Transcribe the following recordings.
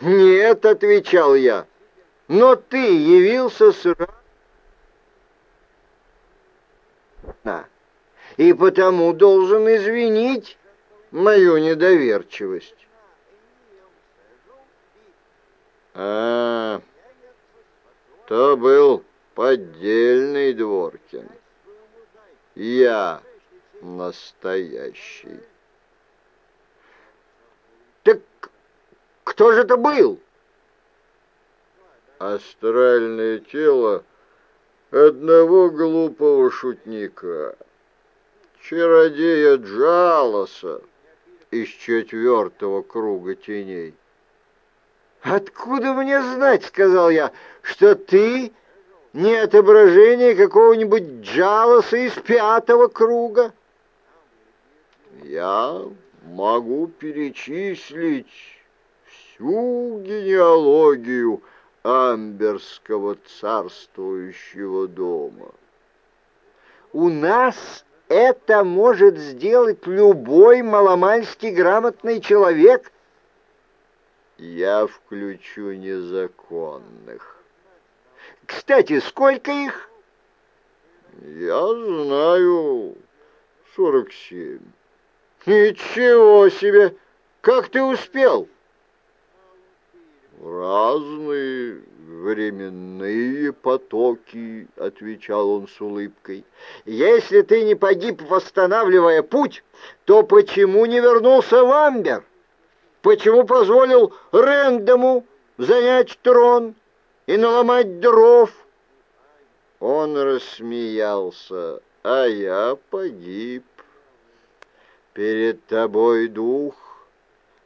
«Нет», — отвечал я, — «но ты явился сразу». И потому должен извинить мою недоверчивость. А, то был поддельный Дворкин. Я настоящий. Кто же это был? Астральное тело одного глупого шутника, чародея Джалоса из четвертого круга теней. «Откуда мне знать, — сказал я, — что ты не отображение какого-нибудь Джалоса из пятого круга?» «Я могу перечислить всю генеалогию Амберского царствующего дома. У нас это может сделать любой маломальски грамотный человек. Я включу незаконных. Кстати, сколько их? Я знаю, сорок семь. Ничего себе! Как ты успел? Разные временные потоки, отвечал он с улыбкой. Если ты не погиб, восстанавливая путь, то почему не вернулся в Амбер? Почему позволил Рэндому занять трон и наломать дров? Он рассмеялся, а я погиб. Перед тобой дух,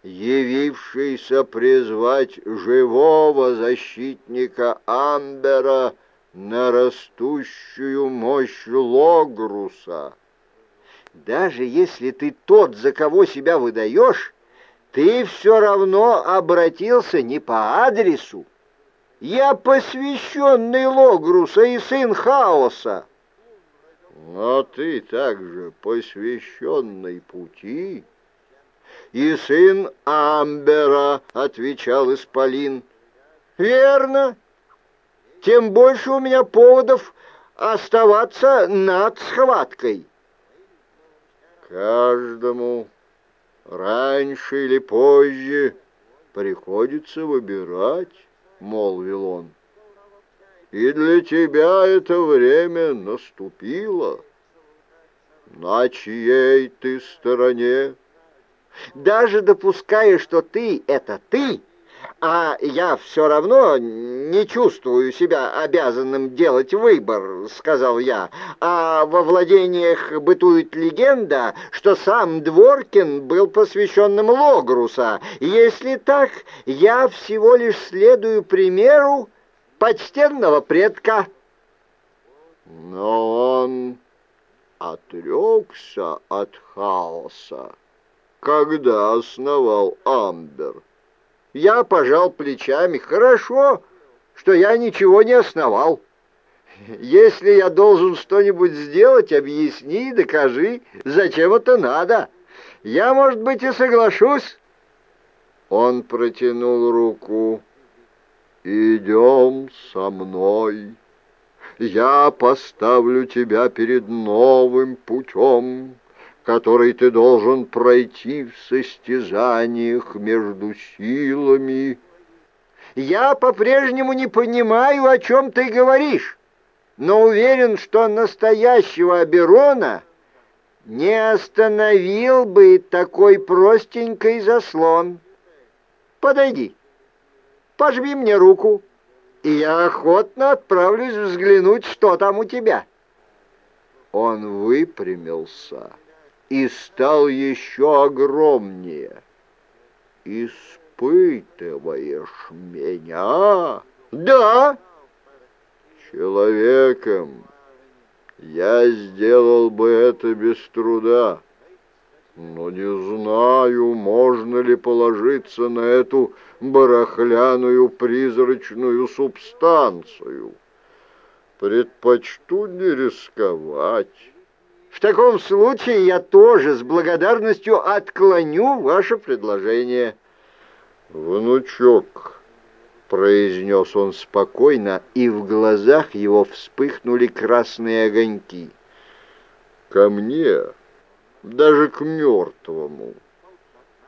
явившийся призвать живого защитника Амбера на растущую мощь Логруса. Даже если ты тот, за кого себя выдаешь, ты все равно обратился не по адресу. Я посвященный Логруса и сын Хаоса. Но ты также посвященный пути. И сын Амбера, — отвечал Исполин. Верно. Тем больше у меня поводов оставаться над схваткой. Каждому раньше или позже приходится выбирать, — молвил он и для тебя это время наступило. На чьей ты стороне? Даже допуская, что ты — это ты, а я все равно не чувствую себя обязанным делать выбор, — сказал я. А во владениях бытует легенда, что сам Дворкин был посвященным Логруса. Если так, я всего лишь следую примеру почтенного предка. Но он отрекся от хаоса, когда основал Амбер. Я пожал плечами. Хорошо, что я ничего не основал. Если я должен что-нибудь сделать, объясни и докажи, зачем это надо. Я, может быть, и соглашусь. Он протянул руку. «Идем со мной, я поставлю тебя перед новым путем, который ты должен пройти в состязаниях между силами». «Я по-прежнему не понимаю, о чем ты говоришь, но уверен, что настоящего Аберона не остановил бы такой простенький заслон. Подойди» пожми мне руку, и я охотно отправлюсь взглянуть, что там у тебя». Он выпрямился и стал еще огромнее. «Испытываешь меня?» «Да». «Человеком я сделал бы это без труда, но не знаю, можно ли положиться на эту барахляную призрачную субстанцию. Предпочту не рисковать. В таком случае я тоже с благодарностью отклоню ваше предложение. «Внучок», — произнес он спокойно, и в глазах его вспыхнули красные огоньки. «Ко мне, даже к мертвому,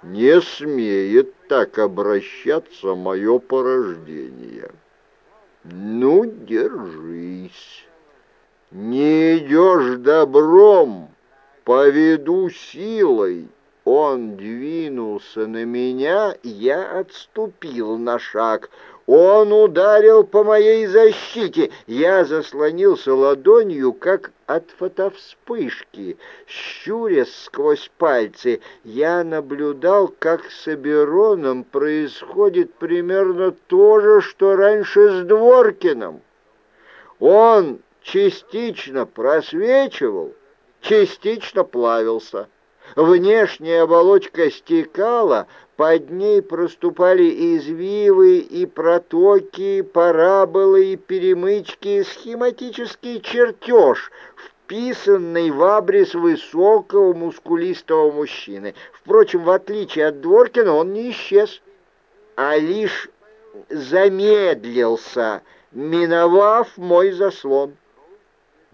не смеет так обращаться мое порождение. Ну, держись. Не идешь добром, поведу силой». Он двинулся на меня, я отступил на шаг. Он ударил по моей защите. Я заслонился ладонью, как от фотовспышки. Щурясь сквозь пальцы, я наблюдал, как с Абероном происходит примерно то же, что раньше с Дворкиным. Он частично просвечивал, частично плавился. Внешняя оболочка стекала, под ней проступали извивы и протоки, параболы и перемычки, схематический чертеж, вписанный в абрис высокого мускулистого мужчины. Впрочем, в отличие от Дворкина, он не исчез, а лишь замедлился, миновав мой заслон.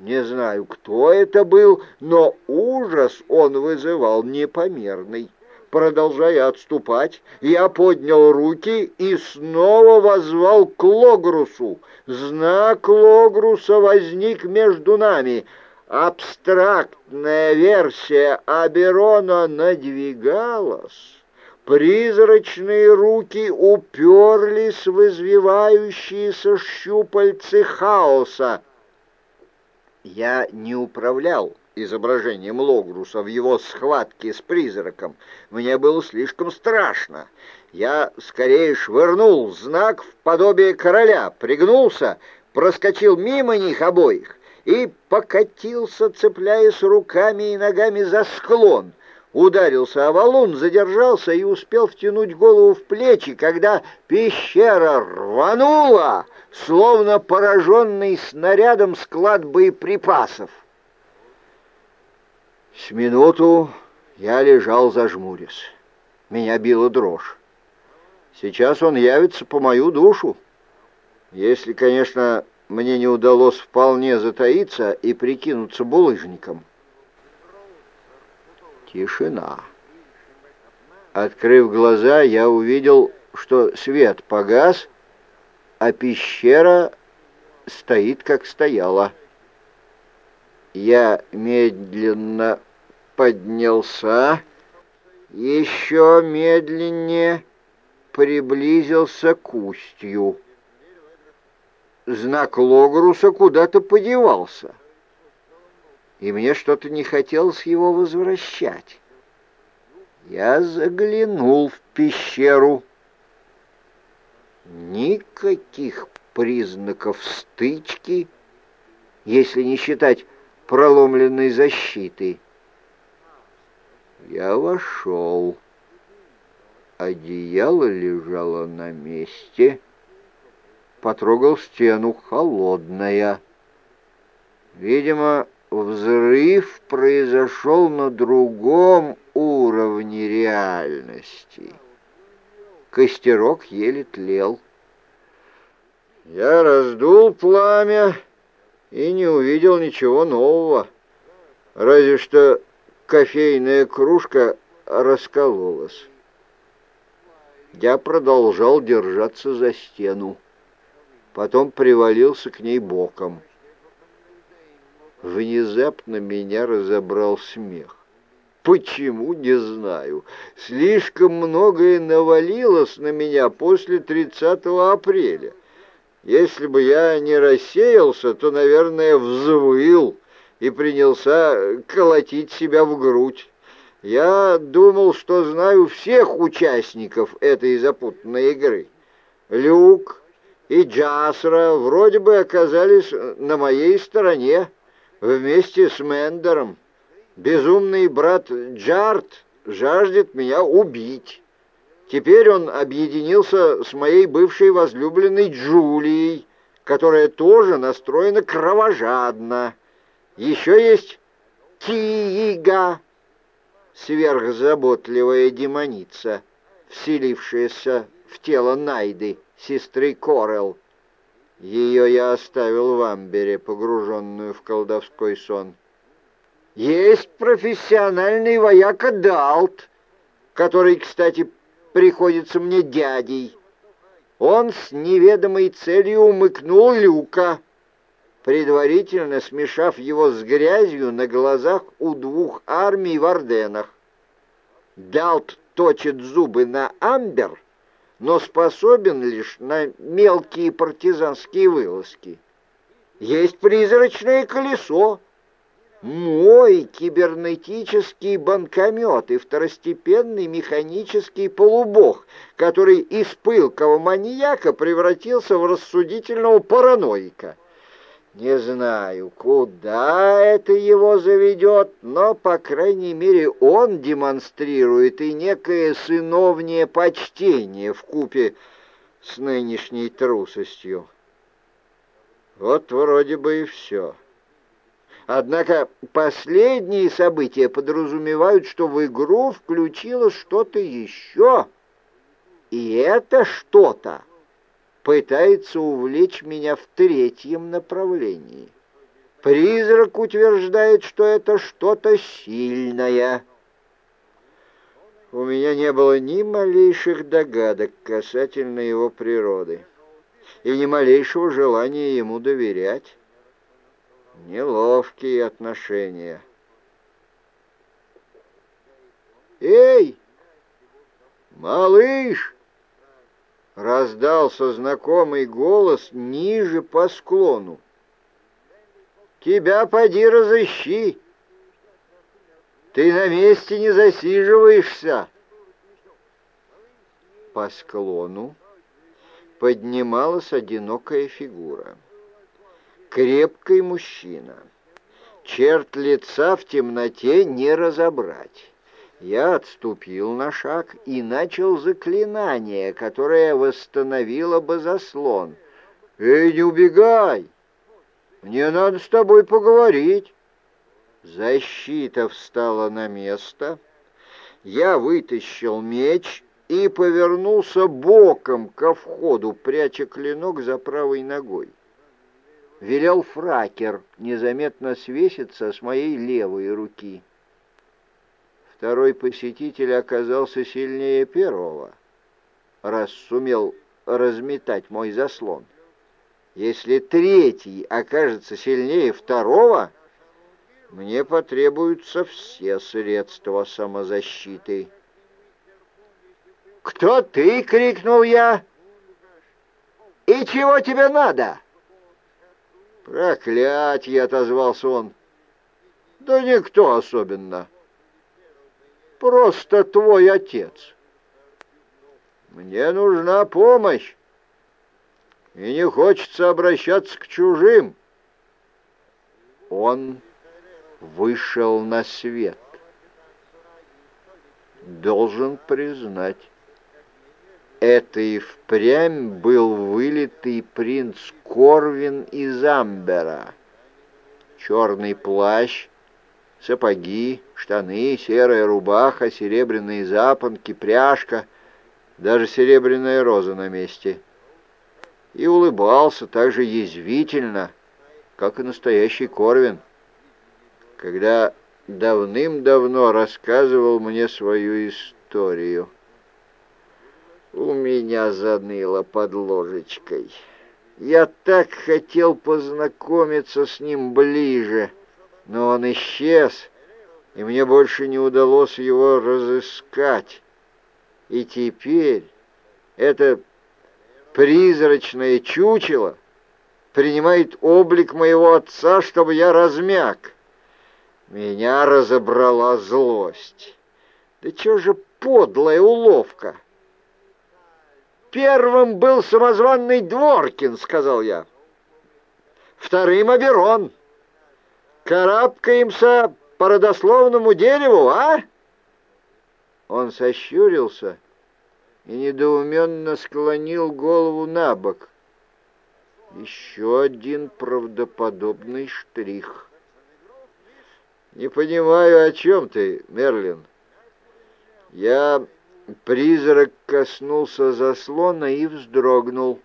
Не знаю, кто это был, но ужас он вызывал непомерный. Продолжая отступать, я поднял руки и снова возвал к Логрусу. Знак Логруса возник между нами. Абстрактная версия Аберона надвигалась. Призрачные руки уперлись в извивающиеся щупальцы хаоса. Я не управлял изображением Логруса в его схватке с призраком. Мне было слишком страшно. Я скорее швырнул знак в подобие короля, пригнулся, проскочил мимо них обоих и покатился, цепляясь руками и ногами за склон ударился о валун, задержался и успел втянуть голову в плечи, когда пещера рванула, словно пораженный снарядом склад боеприпасов. С минуту я лежал зажмурясь. Меня била дрожь. Сейчас он явится по мою душу. Если, конечно, мне не удалось вполне затаиться и прикинуться булыжником. Тишина. Открыв глаза, я увидел, что свет погас, а пещера стоит, как стояла. Я медленно поднялся, еще медленнее приблизился к устью. Знак Логруса куда-то подевался и мне что-то не хотелось его возвращать. Я заглянул в пещеру. Никаких признаков стычки, если не считать проломленной защиты. Я вошел. Одеяло лежало на месте. Потрогал стену холодная. Видимо, взрыв произошел на другом уровне реальности. Костерок еле тлел. Я раздул пламя и не увидел ничего нового, разве что кофейная кружка раскололась. Я продолжал держаться за стену, потом привалился к ней боком. Внезапно меня разобрал смех. Почему, не знаю. Слишком многое навалилось на меня после 30 апреля. Если бы я не рассеялся, то, наверное, взвыл и принялся колотить себя в грудь. Я думал, что знаю всех участников этой запутанной игры. Люк и Джасра вроде бы оказались на моей стороне вместе с Мендером. Безумный брат Джарт жаждет меня убить. Теперь он объединился с моей бывшей возлюбленной Джулией, которая тоже настроена кровожадно. Еще есть Киига, сверхзаботливая демоница, вселившаяся в тело Найды, сестры Корел. Ее я оставил в Амбере, погруженную в колдовской сон. Есть профессиональный вояка Далт, который, кстати, приходится мне дядей. Он с неведомой целью умыкнул люка, предварительно смешав его с грязью на глазах у двух армий в Орденах. Далт точит зубы на Амбер, но способен лишь на мелкие партизанские вылазки. Есть призрачное колесо, мой кибернетический банкомет и второстепенный механический полубог, который из пылкого маньяка превратился в рассудительного параноика. Не знаю, куда это его заведет, но, по крайней мере, он демонстрирует и некое сыновнее почтение в купе с нынешней трусостью. Вот вроде бы и все. Однако последние события подразумевают, что в игру включилось что-то еще. И это что-то пытается увлечь меня в третьем направлении. Призрак утверждает, что это что-то сильное. У меня не было ни малейших догадок касательно его природы и ни малейшего желания ему доверять. Неловкие отношения. «Эй, малыш!» Раздался знакомый голос ниже по склону. «Тебя поди разыщи! Ты на месте не засиживаешься!» По склону поднималась одинокая фигура крепкий мужчина. Черт лица в темноте не разобрать. Я отступил на шаг и начал заклинание, которое восстановило бы заслон. «Эй, не убегай! Мне надо с тобой поговорить!» Защита встала на место. Я вытащил меч и повернулся боком ко входу, пряча клинок за правой ногой велел фракер незаметно свеситься с моей левой руки. Второй посетитель оказался сильнее первого, раз сумел разметать мой заслон. Если третий окажется сильнее второго, мне потребуются все средства самозащиты. «Кто ты?» — крикнул я. «И чего тебе надо?» «Проклятье!» — отозвался он. «Да никто особенно. Просто твой отец. Мне нужна помощь, и не хочется обращаться к чужим». Он вышел на свет. Должен признать, это и впрямь был вылитый принц Корвин из Амбера. Черный плащ, сапоги, штаны, серая рубаха, серебряные запонки, пряжка, даже серебряная роза на месте. И улыбался так же язвительно, как и настоящий Корвин, когда давным-давно рассказывал мне свою историю. У меня заныло под ложечкой. Я так хотел познакомиться с ним ближе, но он исчез, и мне больше не удалось его разыскать. И теперь это призрачное чучело принимает облик моего отца, чтобы я размяк. Меня разобрала злость. Да чё же подлая уловка! Первым был самозванный Дворкин, сказал я. Вторым Аберон. Карабкаемся по родословному дереву, а? Он сощурился и недоуменно склонил голову на бок. Еще один правдоподобный штрих. «Не понимаю, о чем ты, Мерлин. Я Призрак коснулся заслона и вздрогнул,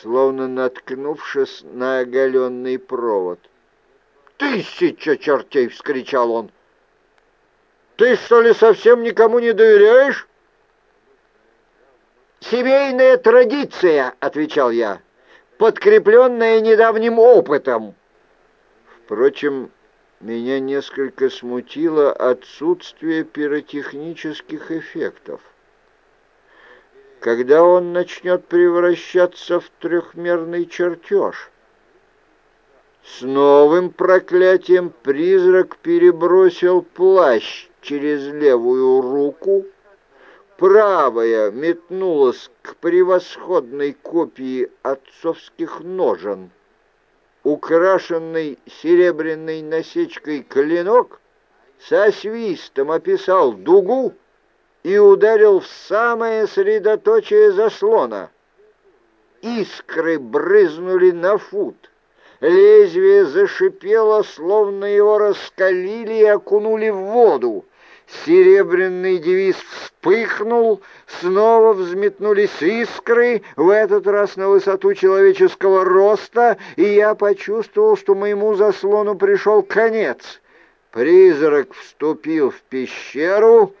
словно наткнувшись на оголенный провод. «Тысяча чертей!» — вскричал он. «Ты, что ли, совсем никому не доверяешь?» «Семейная традиция», — отвечал я, — «подкрепленная недавним опытом». Впрочем, меня несколько смутило отсутствие пиротехнических эффектов. Когда он начнет превращаться в трехмерный чертеж? С новым проклятием призрак перебросил плащ через левую руку, правая метнулась к превосходной копии отцовских ножен — украшенный серебряной насечкой клинок со свистом описал дугу и ударил в самое средоточие заслона. Искры брызнули на фут. Лезвие зашипело, словно его раскалили и окунули в воду. Серебряный девиз вспыхнул, снова взметнулись искры, в этот раз на высоту человеческого роста, и я почувствовал, что моему заслону пришел конец. Призрак вступил в пещеру,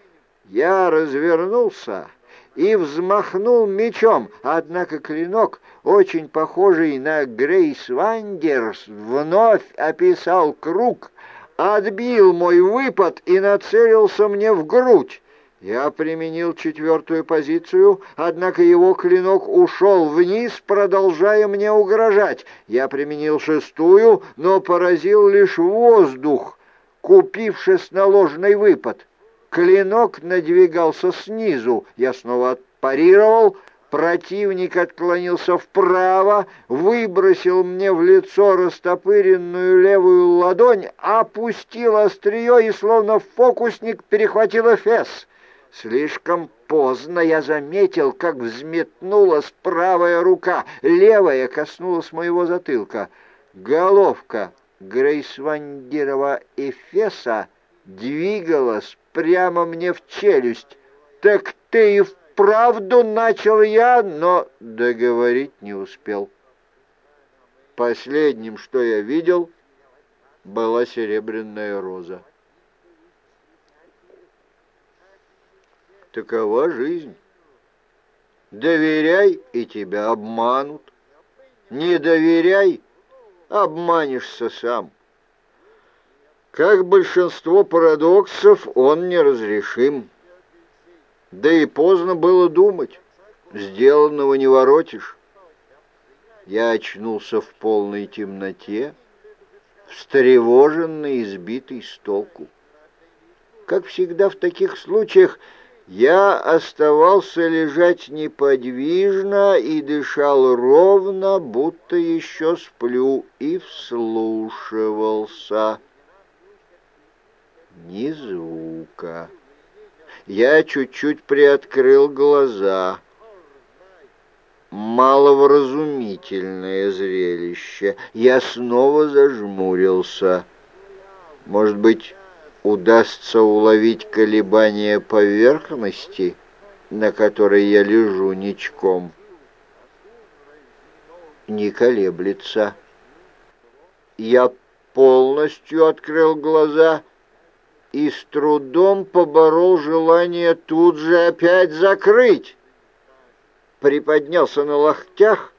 я развернулся и взмахнул мечом, однако клинок, очень похожий на Грейс Вандерс, вновь описал круг — отбил мой выпад и нацелился мне в грудь. Я применил четвертую позицию, однако его клинок ушел вниз, продолжая мне угрожать. Я применил шестую, но поразил лишь воздух, купившись на ложный выпад. Клинок надвигался снизу. Я снова отпарировал, Противник отклонился вправо, выбросил мне в лицо растопыренную левую ладонь, опустил острие и, словно фокусник, перехватил эфес. Слишком поздно я заметил, как взметнулась правая рука, левая коснулась моего затылка. Головка Грейсвандирова Эфеса двигалась прямо мне в челюсть. «Так ты и в правду начал я, но договорить не успел. Последним, что я видел, была серебряная роза. Такова жизнь. Доверяй, и тебя обманут. Не доверяй, обманешься сам. Как большинство парадоксов, он неразрешим. Да и поздно было думать. Сделанного не воротишь. Я очнулся в полной темноте, встревоженный и сбитый с толку. Как всегда в таких случаях, я оставался лежать неподвижно и дышал ровно, будто еще сплю, и вслушивался. Ни звука. Я чуть-чуть приоткрыл глаза. Маловразумительное зрелище. Я снова зажмурился. Может быть, удастся уловить колебания поверхности, на которой я лежу ничком. Не колеблется. Я полностью открыл глаза — и с трудом поборол желание тут же опять закрыть. Приподнялся на локтях,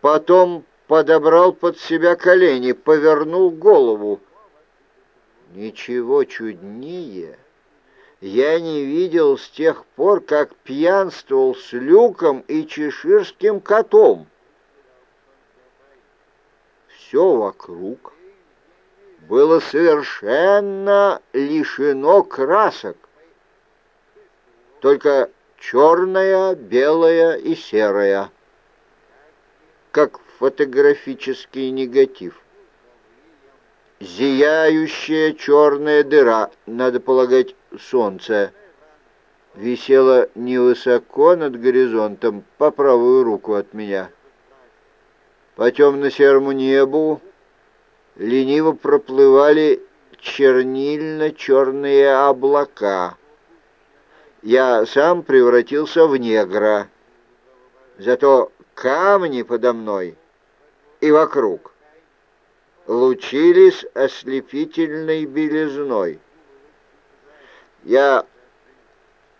потом подобрал под себя колени, повернул голову. Ничего чуднее я не видел с тех пор, как пьянствовал с Люком и чеширским котом. Все вокруг — было совершенно лишено красок. Только черная, белая и серая, как фотографический негатив. Зияющая черная дыра, надо полагать, солнце, висела невысоко над горизонтом по правую руку от меня. По темно-серому небу лениво проплывали чернильно-черные облака. я сам превратился в негра. Зато камни подо мной и вокруг лучились ослепительной белизной. Я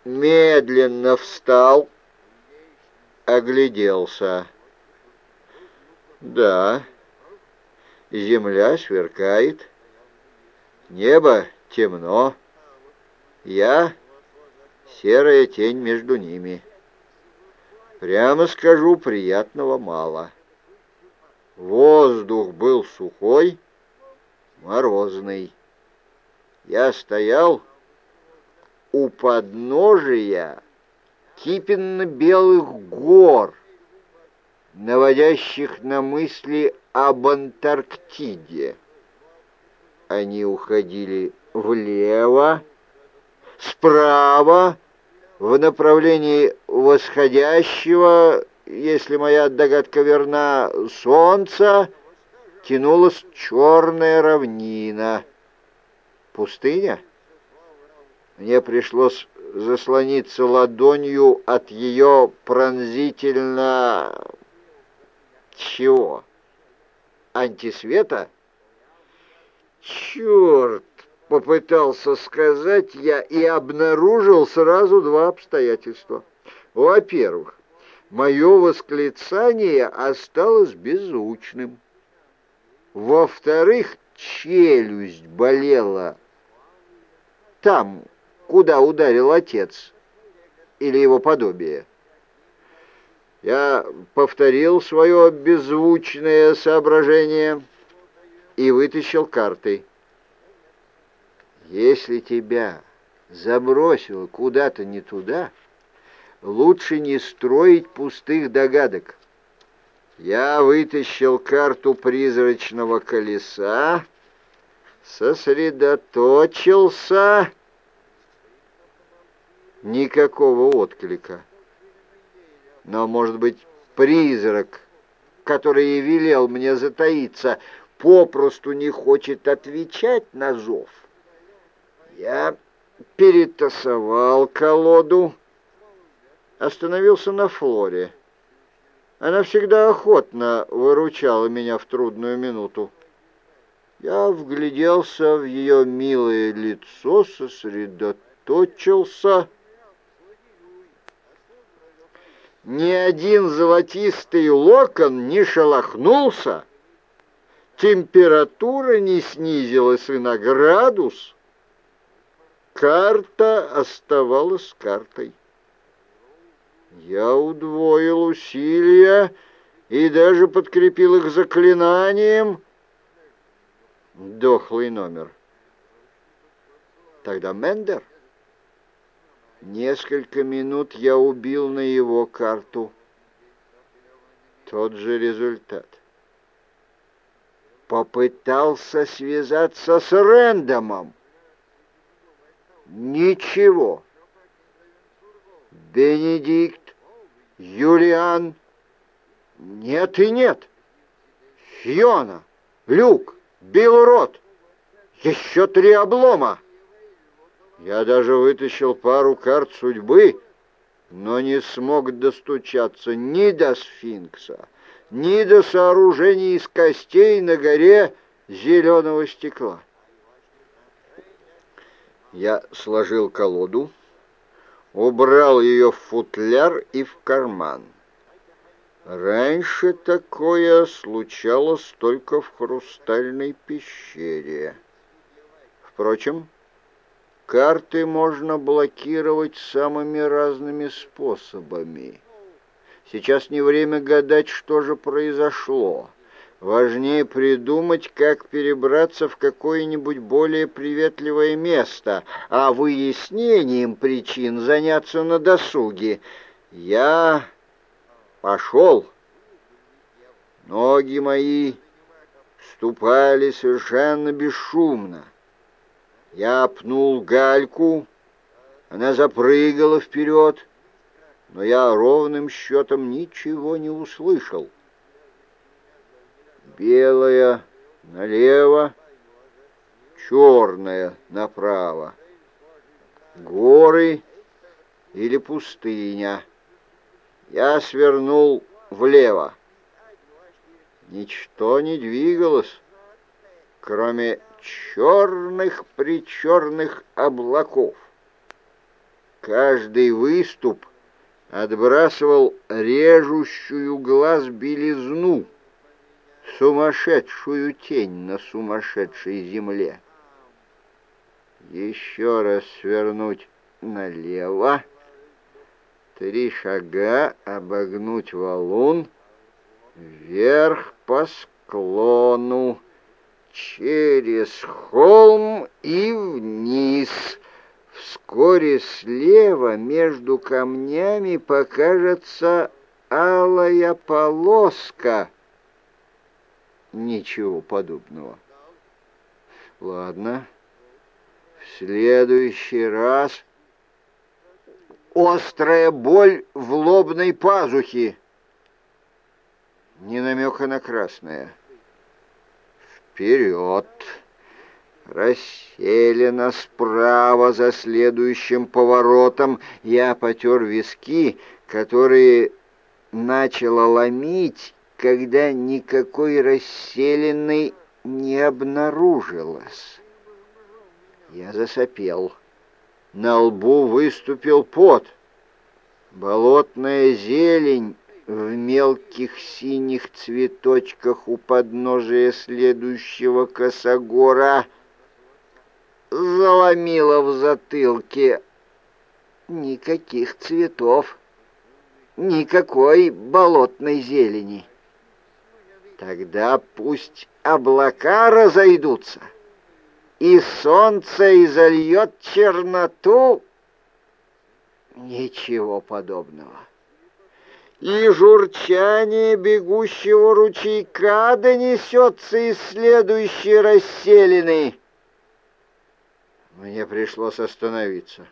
медленно встал, огляделся. Да, земля сверкает, небо темно, я серая тень между ними. Прямо скажу, приятного мало. Воздух был сухой, морозный. Я стоял у подножия кипенно-белых гор, наводящих на мысли об Антарктиде. Они уходили влево, справа, в направлении восходящего, если моя догадка верна, солнца, тянулась черная равнина. Пустыня? Мне пришлось заслониться ладонью от ее пронзительно... чего? Антисвета? Черт! Попытался сказать я и обнаружил сразу два обстоятельства. Во-первых, мое восклицание осталось беззвучным. Во-вторых, челюсть болела там, куда ударил отец или его подобие. Я повторил свое беззвучное соображение и вытащил карты. Если тебя забросило куда-то не туда, лучше не строить пустых догадок. Я вытащил карту призрачного колеса, сосредоточился никакого отклика. Но, может быть, призрак, который и велел мне затаиться, попросту не хочет отвечать на зов. Я перетасовал колоду, остановился на Флоре. Она всегда охотно выручала меня в трудную минуту. Я вгляделся в ее милое лицо, сосредоточился ни один золотистый локон не шелохнулся, температура не снизилась и на градус. Карта оставалась картой. Я удвоил усилия и даже подкрепил их заклинанием. Дохлый номер. Тогда Мендер. Несколько минут я убил на его карту. Тот же результат. Попытался связаться с Рэндомом. Ничего. Бенедикт, Юлиан, нет и нет. Фиона, Люк, Билрот, еще три облома. Я даже вытащил пару карт судьбы, но не смог достучаться ни до сфинкса, ни до сооружений из костей на горе зеленого стекла. Я сложил колоду, убрал ее в футляр и в карман. Раньше такое случалось только в хрустальной пещере. Впрочем, Карты можно блокировать самыми разными способами. Сейчас не время гадать, что же произошло. Важнее придумать, как перебраться в какое-нибудь более приветливое место, а выяснением причин заняться на досуге. Я пошел. Ноги мои ступали совершенно бесшумно. Я пнул гальку, она запрыгала вперед, но я ровным счетом ничего не услышал. Белая налево, черная направо. Горы, или пустыня. Я свернул влево. Ничто не двигалось, кроме черных-причерных облаков. Каждый выступ отбрасывал режущую глаз белизну, сумасшедшую тень на сумасшедшей земле. Еще раз свернуть налево, три шага обогнуть валун, вверх по склону, через холм и вниз. Вскоре слева между камнями покажется алая полоска. Ничего подобного. Ладно, в следующий раз острая боль в лобной пазухе. Не намека на красное. Вперед! Расселена справа за следующим поворотом. Я потер виски, которые начало ломить, когда никакой расселенной не обнаружилось. Я засопел. На лбу выступил пот. Болотная зелень в мелких синих цветочках у подножия следующего косогора заломила в затылке. Никаких цветов, никакой болотной зелени. Тогда пусть облака разойдутся и солнце изольет черноту. Ничего подобного. И журчание бегущего ручейка донесется из следующей расселины. Мне пришлось остановиться.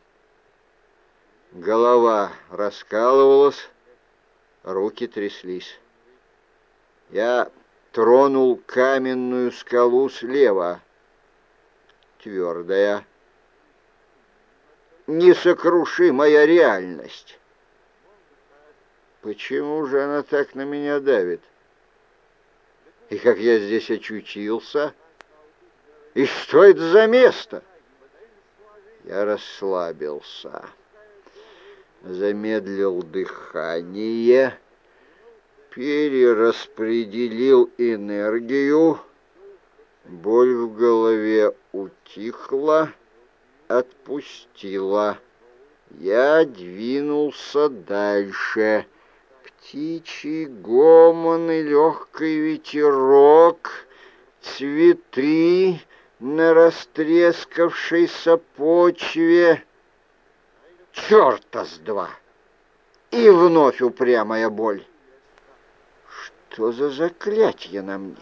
Голова раскалывалась, руки тряслись. Я тронул каменную скалу слева — твердая, несокрушимая реальность. Почему же она так на меня давит? И как я здесь очутился? И что это за место? Я расслабился, замедлил дыхание, перераспределил энергию, Боль в голове утихла, отпустила. Я двинулся дальше. Птичий гомон и легкий ветерок, цветы на растрескавшейся почве. Черта с два! И вновь упрямая боль. Что за заклятие на мне?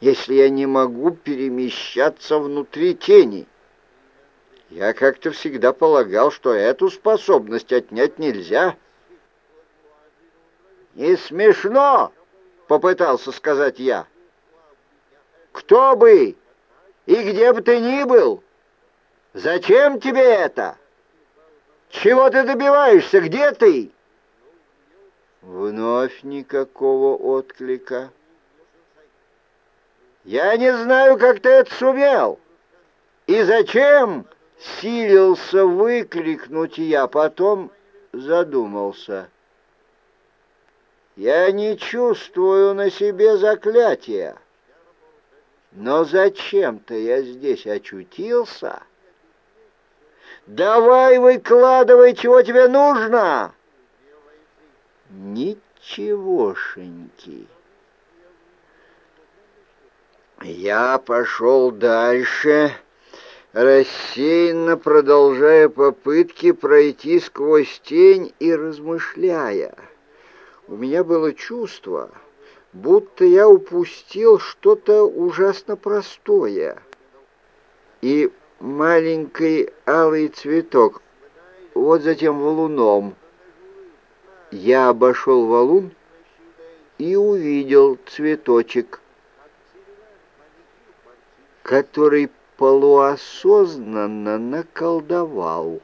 если я не могу перемещаться внутри тени? Я как-то всегда полагал, что эту способность отнять нельзя. «Не смешно!» — попытался сказать я. «Кто бы и где бы ты ни был, зачем тебе это? Чего ты добиваешься? Где ты?» Вновь никакого отклика. Я не знаю, как ты это сумел. И зачем силился выкрикнуть я, потом задумался. Я не чувствую на себе заклятия. Но зачем-то я здесь очутился. Давай выкладывай, чего тебе нужно. Ничегошеньки. Я пошел дальше, рассеянно продолжая попытки пройти сквозь тень и размышляя. У меня было чувство, будто я упустил что-то ужасно простое. И маленький алый цветок, вот затем валуном. Я обошел валун и увидел цветочек который полуосознанно наколдовал.